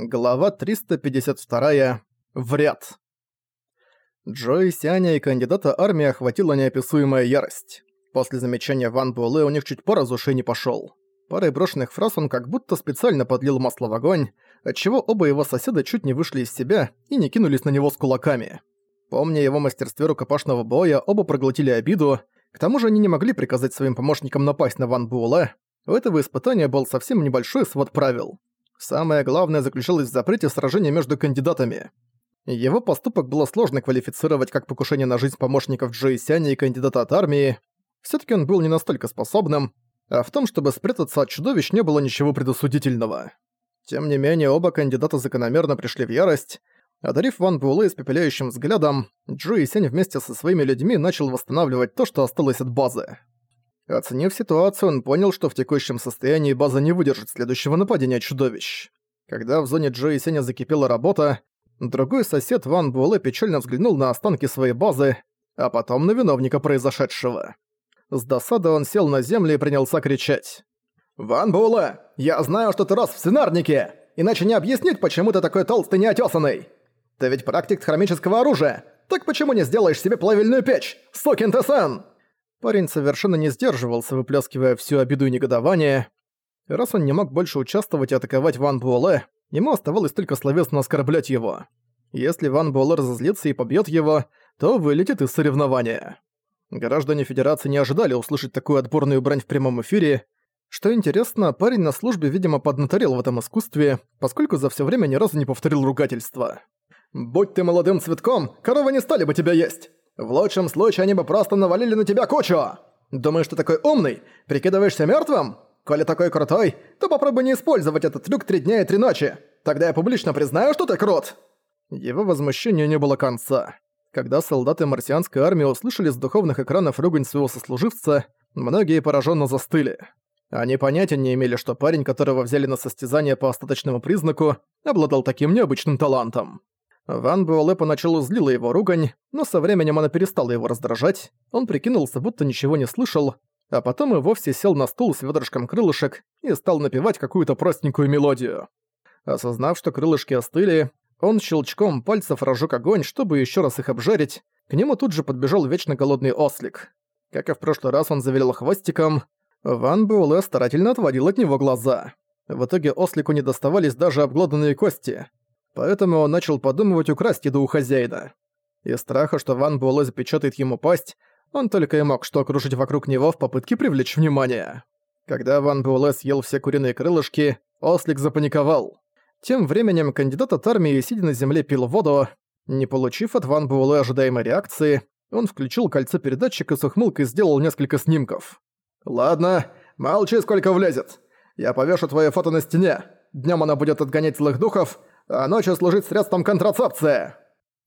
Глава 352. Вряд. Джо Сяня и кандидата армии охватила неописуемая ярость. После замечания Ван Буэлэ у них чуть пор из ушей не пошёл. Парой брошенных фраз он как будто специально подлил масло в огонь, отчего оба его соседа чуть не вышли из себя и не кинулись на него с кулаками. Помня его мастерстве рукопашного боя, оба проглотили обиду, к тому же они не могли приказать своим помощникам напасть на Ван Буэлэ. У этого испытания был совсем небольшой свод правил. Самое главное заключалось в запрете сражения между кандидатами. Его поступок было сложно квалифицировать как покушение на жизнь помощников Джои Сяня и кандидата от армии. все таки он был не настолько способным, а в том, чтобы спрятаться от чудовищ, не было ничего предосудительного. Тем не менее, оба кандидата закономерно пришли в ярость. Одарив Ван Буэлэ испепеляющим взглядом, Джои Сянь вместе со своими людьми начал восстанавливать то, что осталось от базы. Оценив ситуацию, он понял, что в текущем состоянии база не выдержит следующего нападения чудовищ. Когда в зоне Джо и Сеня закипела работа, другой сосед Ван Буэлэ печально взглянул на останки своей базы, а потом на виновника произошедшего. С досады он сел на землю и принялся кричать. «Ван Буэлэ, я знаю, что ты рос в свинарнике, иначе не объяснить, почему ты такой толстый неотесанный. Ты ведь практик хромического оружия, так почему не сделаешь себе плавильную печь, сукин ты сын?» Парень совершенно не сдерживался, выплескивая всю обиду и негодование. Раз он не мог больше участвовать и атаковать Ван Буэлэ, ему оставалось только словесно оскорблять его. Если Ван Буэлэ разозлится и побьет его, то вылетит из соревнования. Граждане Федерации не ожидали услышать такую отборную брань в прямом эфире. Что интересно, парень на службе, видимо, поднаторел в этом искусстве, поскольку за все время ни разу не повторил ругательства. «Будь ты молодым цветком, коровы не стали бы тебя есть! В лучшем случае они бы просто навалили на тебя кучу. Думаешь, ты такой умный? Прикидываешься мертвым? Коли такой крутой, то попробуй не использовать этот трюк три дня и три ночи. Тогда я публично признаю, что ты крут!» Его возмущению не было конца. Когда солдаты марсианской армии услышали с духовных экранов ругань своего сослуживца, многие пораженно застыли. Они понятия не имели, что парень, которого взяли на состязание по остаточному признаку, обладал таким необычным талантом. Ван Буэлэ поначалу злила его ругань, но со временем она перестала его раздражать, он прикинулся, будто ничего не слышал, а потом и вовсе сел на стул с ведрышком крылышек и стал напевать какую-то простенькую мелодию. Осознав, что крылышки остыли, он щелчком пальцев разжег огонь, чтобы еще раз их обжарить, к нему тут же подбежал вечно голодный ослик. Как и в прошлый раз он завилял хвостиком, Ван Буэлэ старательно отводил от него глаза. В итоге ослику не доставались даже обглоданные кости, поэтому он начал подумывать украсть еду у хозяина. Из страха, что Ван Буэлэ запечатает ему пасть, он только и мог что окружить вокруг него в попытке привлечь внимание. Когда Ван Буэлэ съел все куриные крылышки, Ослик запаниковал. Тем временем кандидат от армии, сидя на земле, пил воду. Не получив от Ван Буэлэ ожидаемой реакции, он включил кольцо передатчика с ухмылкой сделал несколько снимков. «Ладно, молчи, сколько влезет. Я повешу твое фото на стене. Днем она будет отгонять злых духов, а ночью служить средством контрацепции!»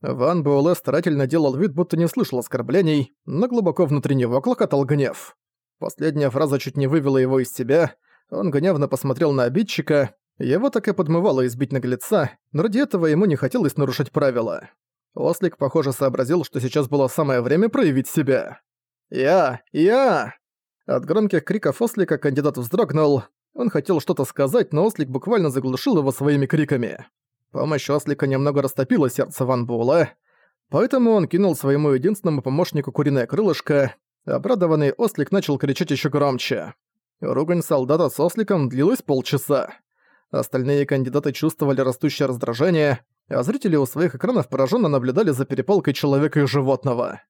Ван Буэлэ старательно делал вид, будто не слышал оскорблений, но глубоко внутри него клокотал гнев. Последняя фраза чуть не вывела его из себя, он гневно посмотрел на обидчика, его так и подмывало избить наглеца, но ради этого ему не хотелось нарушить правила. Ослик, похоже, сообразил, что сейчас было самое время проявить себя. «Я! Я!» От громких криков Ослика кандидат вздрогнул. Он хотел что-то сказать, но Ослик буквально заглушил его своими криками. Помощь Ослика немного растопила сердце Ван Буэлэ, поэтому он кинул своему единственному помощнику куриное крылышко. Обрадованный Ослик начал кричать еще громче. Ругань солдата с Осликом длилась полчаса. Остальные кандидаты чувствовали растущее раздражение, а зрители у своих экранов пораженно наблюдали за перепалкой человека и животного.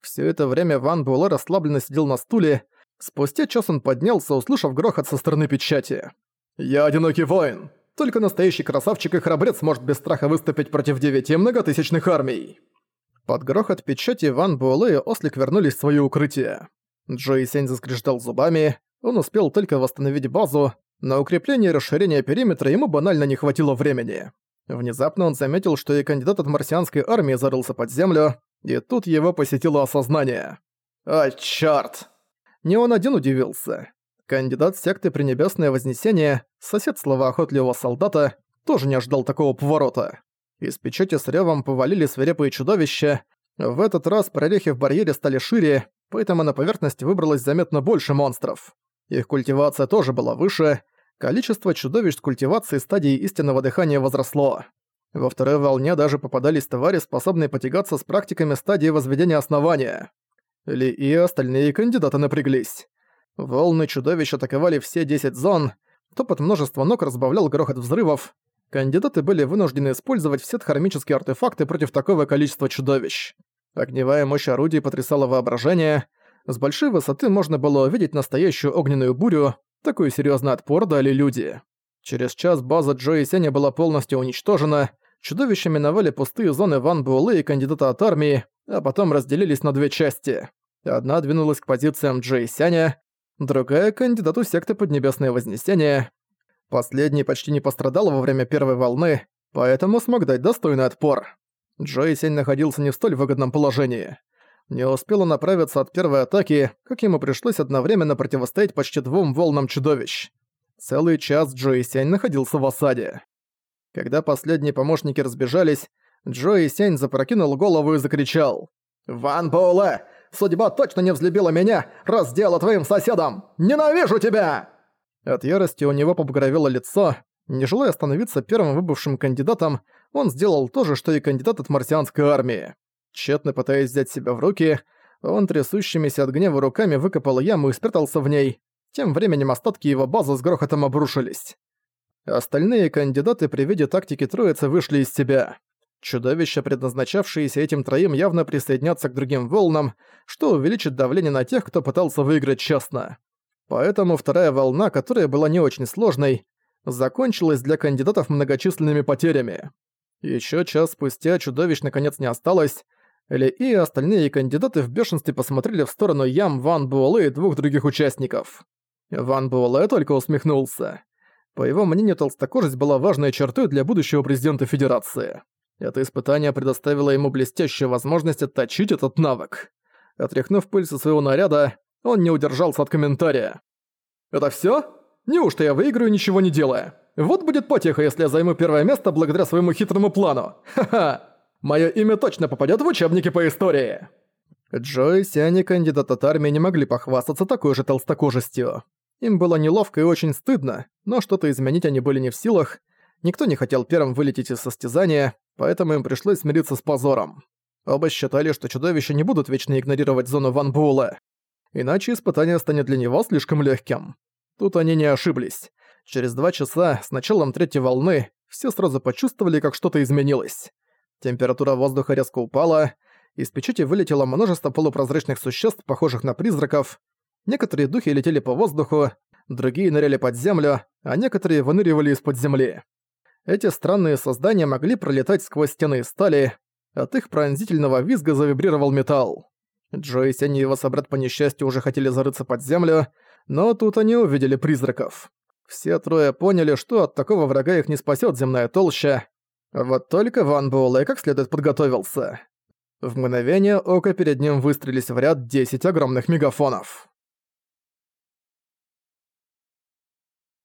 Все это время Ван Буэлэ расслабленно сидел на стуле. Спустя час он поднялся, услышав грохот со стороны печати. «Я одинокий воин. Только настоящий красавчик и храбрец может без страха выступить против девяти многотысячных армий. Под грохот печати Ван Буэлэ и Ослик вернулись в своё укрытие. Джо и Сень заскрежетал зубами, он успел только восстановить базу, на укрепление и расширение периметра ему банально не хватило времени. Внезапно он заметил, что и кандидат от марсианской армии зарылся под землю, и тут его посетило осознание. «А, чёрт!» Не он один удивился. Кандидат секты Пренебесное Вознесение, сосед словоохотливого солдата, тоже не ожидал такого поворота. Из печати с ревом повалили свирепые чудовища. В этот раз прорехи в барьере стали шире, поэтому на поверхность выбралось заметно больше монстров. Их культивация тоже была выше. количество чудовищ с культивацией стадии истинного дыхания возросло. Во второй волне даже попадались твари, способные потягаться с практиками стадии возведения основания. Ли и остальные кандидаты напряглись. Волны чудовищ атаковали все 10 зон, топот множества ног разбавлял грохот взрывов. Кандидаты были вынуждены использовать все хармические артефакты против такого количества чудовищ. Огневая мощь орудий потрясала воображение. С большой высоты можно было увидеть настоящую огненную бурю, такой серьезный отпор дали люди. Через час база Джо и Сеня была полностью уничтожена, чудовища миновали пустые зоны Ван Буэлэ и кандидата от армии, а потом разделились на две части. Одна двинулась к позициям Джо и Сяня, другая — кандидату секты Поднебесное Вознесение. Последний почти не пострадал во время первой волны, поэтому смог дать достойный отпор. Джо и Сень находился не в столь выгодном положении. Не успел он направиться от первой атаки, как ему пришлось одновременно противостоять почти двум волнам чудовищ. Целый час Джо и Сянь находился в осаде. Когда последние помощники разбежались, Джо и Сянь запрокинул голову и закричал. «Ван Боуле, судьба точно не взлюбила меня, раз сделала твоим соседом! Ненавижу тебя!» От ярости у него побагровело лицо. Не желая становиться первым выбывшим кандидатом, он сделал то же, что и кандидат от марсианской армии. Тщетно пытаясь взять себя в руки, он трясущимися от гнева руками выкопал яму и спрятался в ней, тем временем остатки его базы с грохотом обрушились. Остальные кандидаты при виде тактики троицы вышли из себя. Чудовища, предназначавшиеся этим троим, явно присоединятся к другим волнам, что увеличит давление на тех, кто пытался выиграть честно. Поэтому вторая волна, которая была не очень сложной, закончилась для кандидатов многочисленными потерями. Еще час спустя чудовищ наконец не осталось, Ли и остальные кандидаты в бешенстве посмотрели в сторону ям Ван Буэлэ и двух других участников. Ван Буэлэ только усмехнулся. По его мнению, толстокожесть была важной чертой для будущего президента Федерации. Это испытание предоставило ему блестящую возможность отточить этот навык. Отряхнув пыль со своего наряда, он не удержался от комментария. «Это всё? Неужто я выиграю, ничего не делая? Вот будет потеха, если я займу первое место благодаря своему хитрому плану. Ха-ха! Моё имя точно попадёт в учебники по истории!» Джо и Сиани, кандидат от армии, не могли похвастаться такой же толстокожестью. Им было неловко и очень стыдно, но что-то изменить они были не в силах. Никто не хотел первым вылететь из состязания, поэтому им пришлось смириться с позором. Оба считали, что чудовища не будут вечно игнорировать зону Ван Буэлла. Иначе испытание станет для него слишком легким. Тут они не ошиблись. Через два часа, с началом третьей волны, все сразу почувствовали, как что-то изменилось. Температура воздуха резко упала, из печати вылетело множество полупрозрачных существ, похожих на призраков, Некоторые духи летели по воздуху, другие ныряли под землю, а некоторые выныривали из-под земли. Эти странные создания могли пролетать сквозь стены из стали, от их пронзительного визга завибрировал металл. Джо и Сень и его собрат по несчастью уже хотели зарыться под землю, но тут они увидели призраков. Все трое поняли, что от такого врага их не спасет земная толща. Вот только Ван Буэлэ как следует подготовился. В мгновение ока перед ним выстрелились в ряд 10 огромных мегафонов.